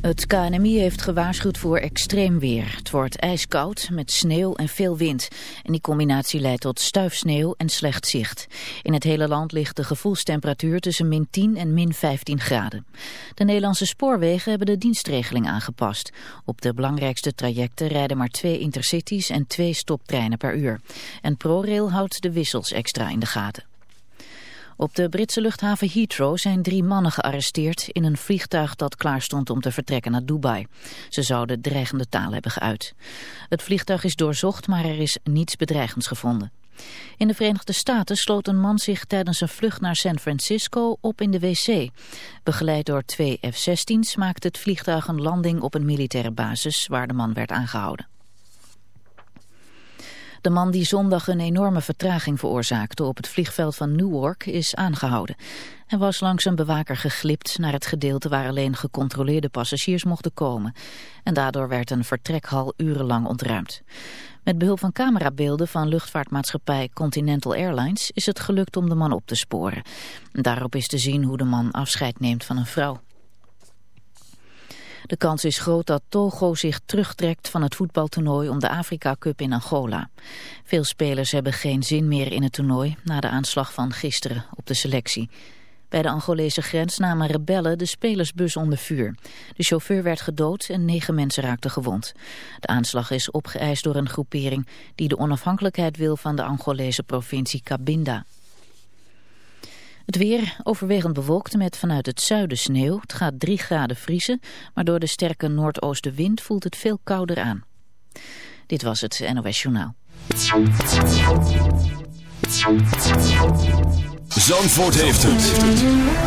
Het KNMI heeft gewaarschuwd voor extreem weer. Het wordt ijskoud met sneeuw en veel wind. En die combinatie leidt tot stuifsneeuw en slecht zicht. In het hele land ligt de gevoelstemperatuur tussen min 10 en min 15 graden. De Nederlandse spoorwegen hebben de dienstregeling aangepast. Op de belangrijkste trajecten rijden maar twee intercities en twee stoptreinen per uur. En ProRail houdt de wissels extra in de gaten. Op de Britse luchthaven Heathrow zijn drie mannen gearresteerd in een vliegtuig dat klaar stond om te vertrekken naar Dubai. Ze zouden dreigende taal hebben geuit. Het vliegtuig is doorzocht, maar er is niets bedreigends gevonden. In de Verenigde Staten sloot een man zich tijdens een vlucht naar San Francisco op in de wc. Begeleid door twee F-16's maakte het vliegtuig een landing op een militaire basis waar de man werd aangehouden. De man die zondag een enorme vertraging veroorzaakte op het vliegveld van Newark is aangehouden. Hij was langs een bewaker geglipt naar het gedeelte waar alleen gecontroleerde passagiers mochten komen. En daardoor werd een vertrekhal urenlang ontruimd. Met behulp van camerabeelden van luchtvaartmaatschappij Continental Airlines is het gelukt om de man op te sporen. Daarop is te zien hoe de man afscheid neemt van een vrouw. De kans is groot dat Togo zich terugtrekt van het voetbaltoernooi om de Afrika Cup in Angola. Veel spelers hebben geen zin meer in het toernooi na de aanslag van gisteren op de selectie. Bij de Angolese grens namen rebellen de spelersbus onder vuur. De chauffeur werd gedood en negen mensen raakten gewond. De aanslag is opgeëist door een groepering die de onafhankelijkheid wil van de Angolese provincie Cabinda. Het weer overwegend bewolkt met vanuit het zuiden sneeuw. Het gaat 3 graden vriezen, maar door de sterke noordoostenwind voelt het veel kouder aan. Dit was het NOS Journaal. Zandvoort heeft het.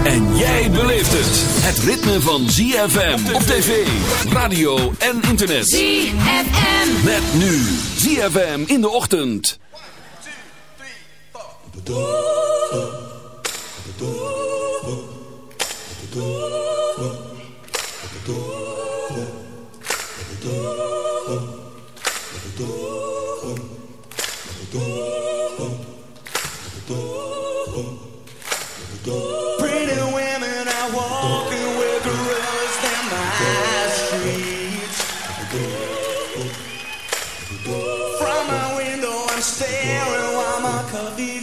En jij beleeft het. Het ritme van ZFM op tv, radio en internet. ZFM. Met nu ZFM in de ochtend. 1, 2, 3, From my window, I'm staring while my coffee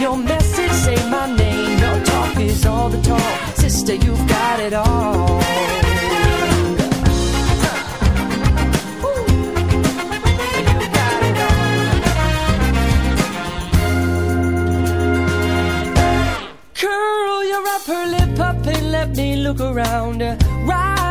your message, say my name. Your talk is all the talk. Sister, you've got it all. Curl your upper lip up and let me look around.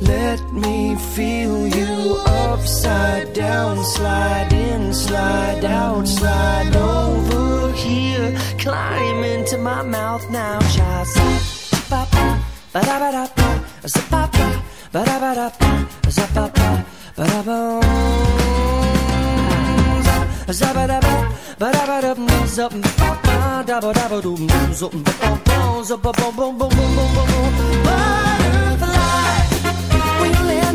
Let me feel you upside down, slide in, slide out, slide over here. Climb into my mouth now, child. Butterfly,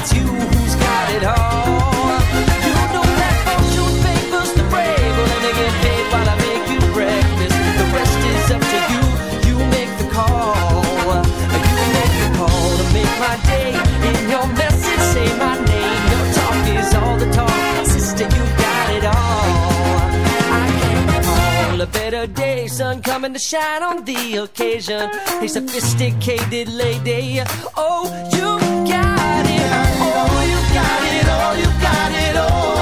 it's you who's got it all. You know that fortune favors the brave. While I make you breakfast. The rest is up to you. You make the call. You make the call to make my day. In your message, say my name. Your talk is all the talk. Sister, you got it all. I can't a better day. Sun coming to shine on the occasion. A sophisticated lady. Oh, you got. Oh, you got it. Oh, you got it. Oh,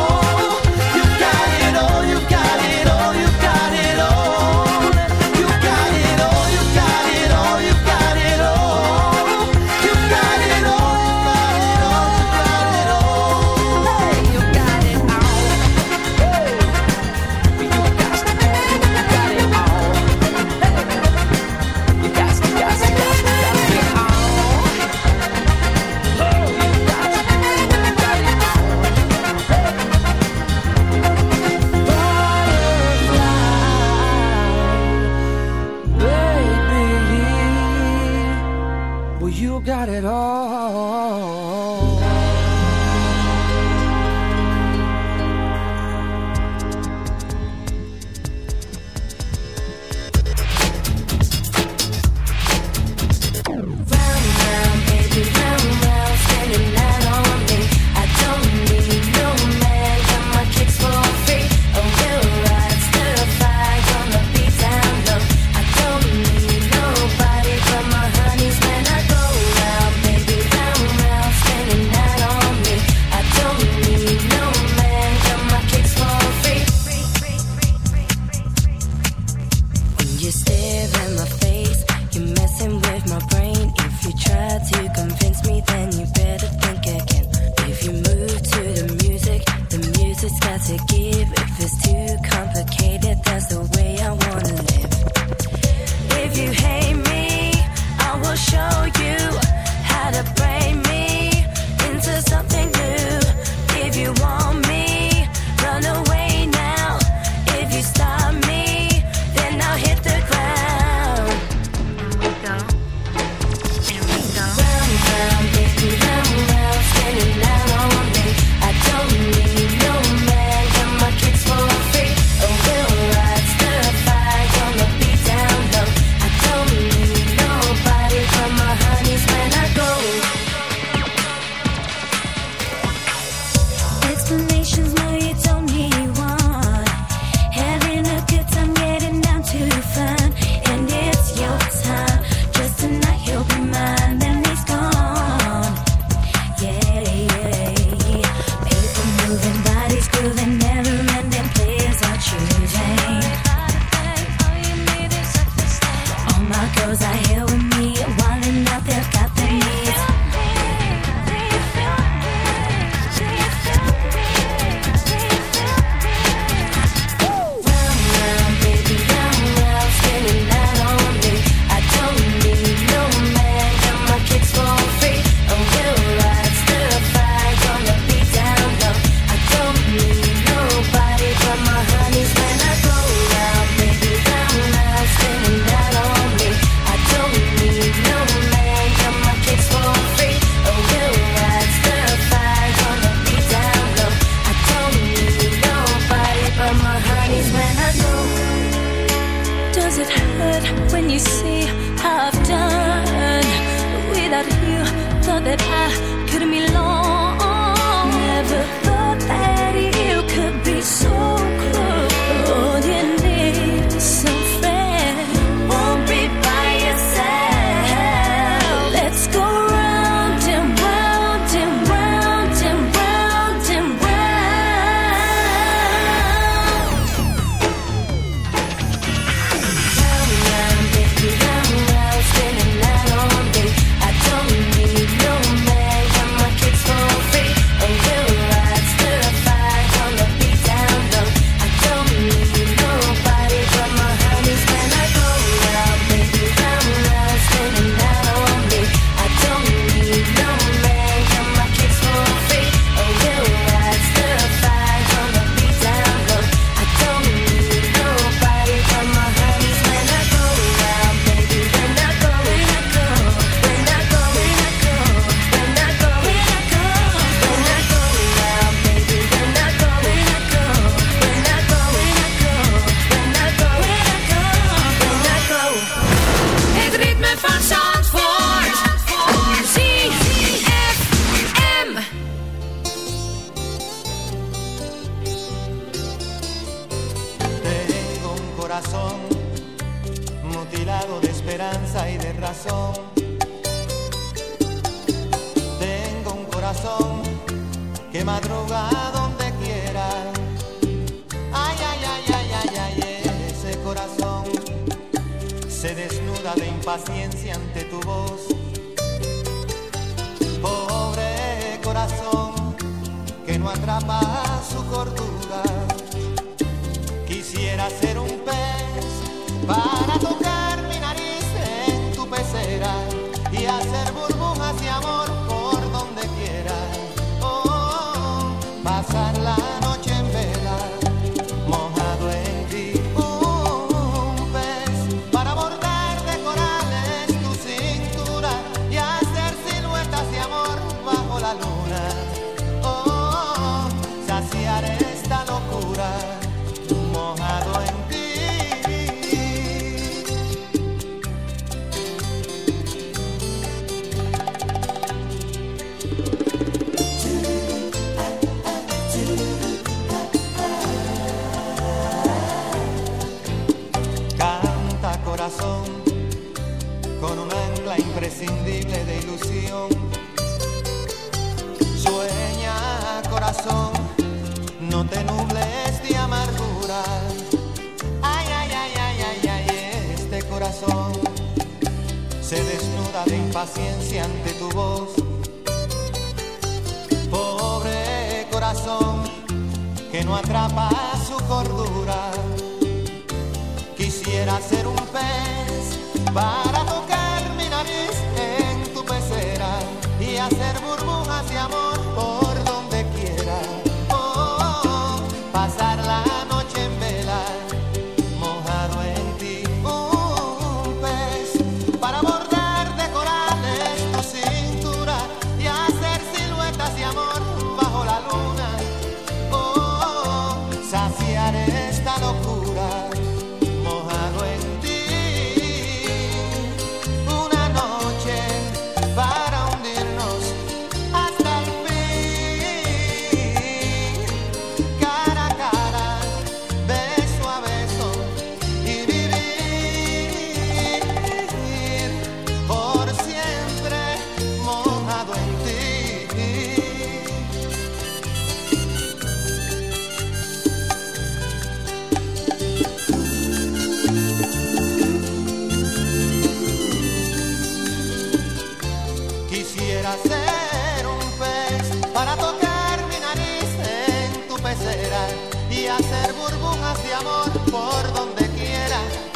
y hacer burbujas de amor por donde quiera.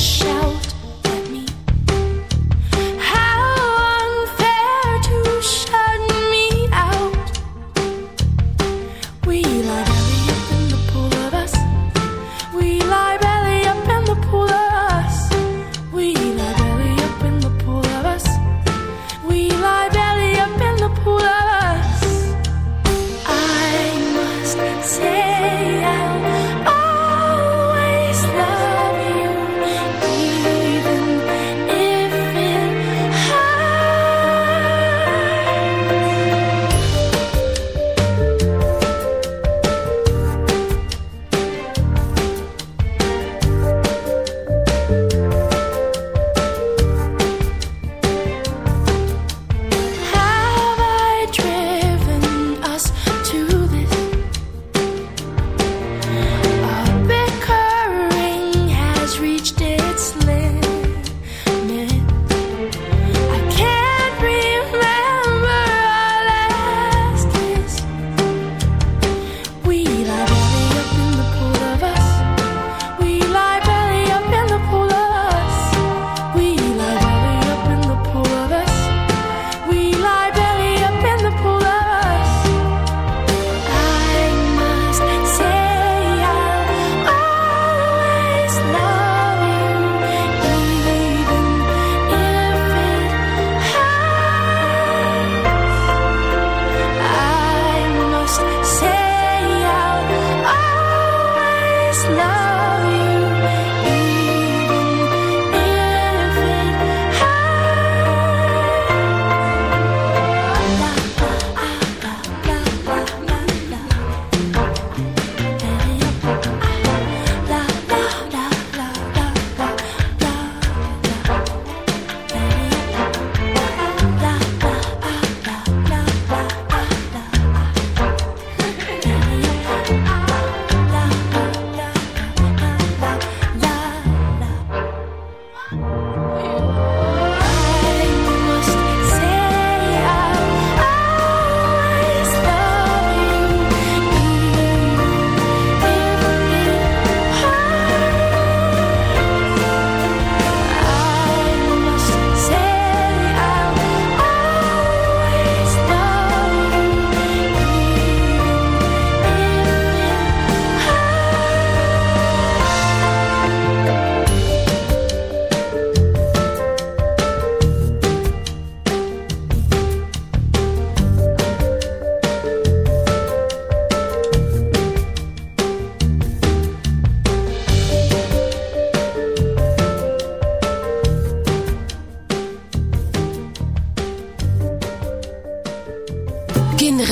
sunshine.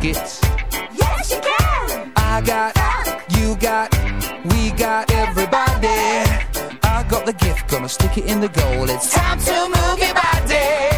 Yes, you can. I got, Fuck. you got, we got everybody. I got the gift, gonna stick it in the goal. It's time to move your body.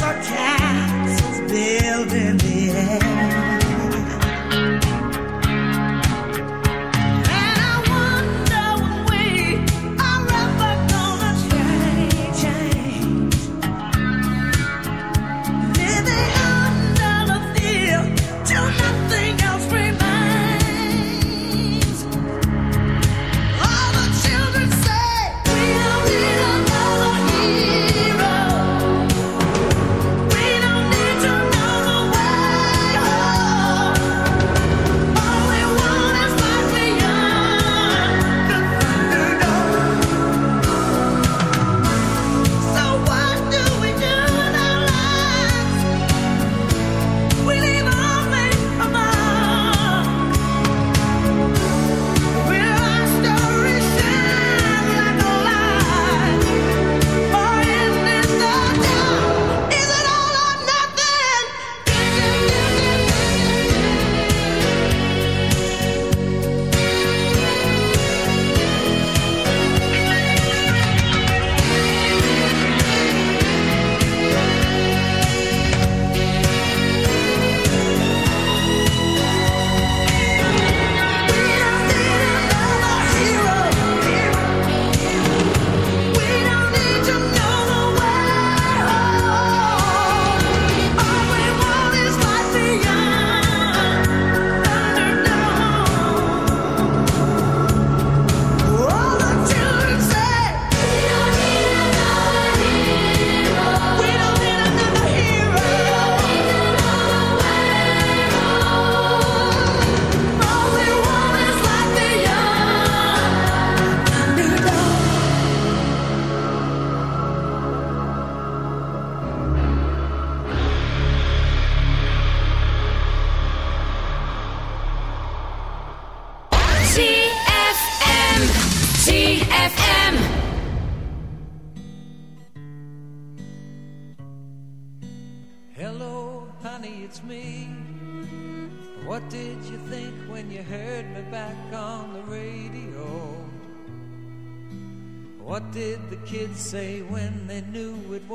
Castles built in the air.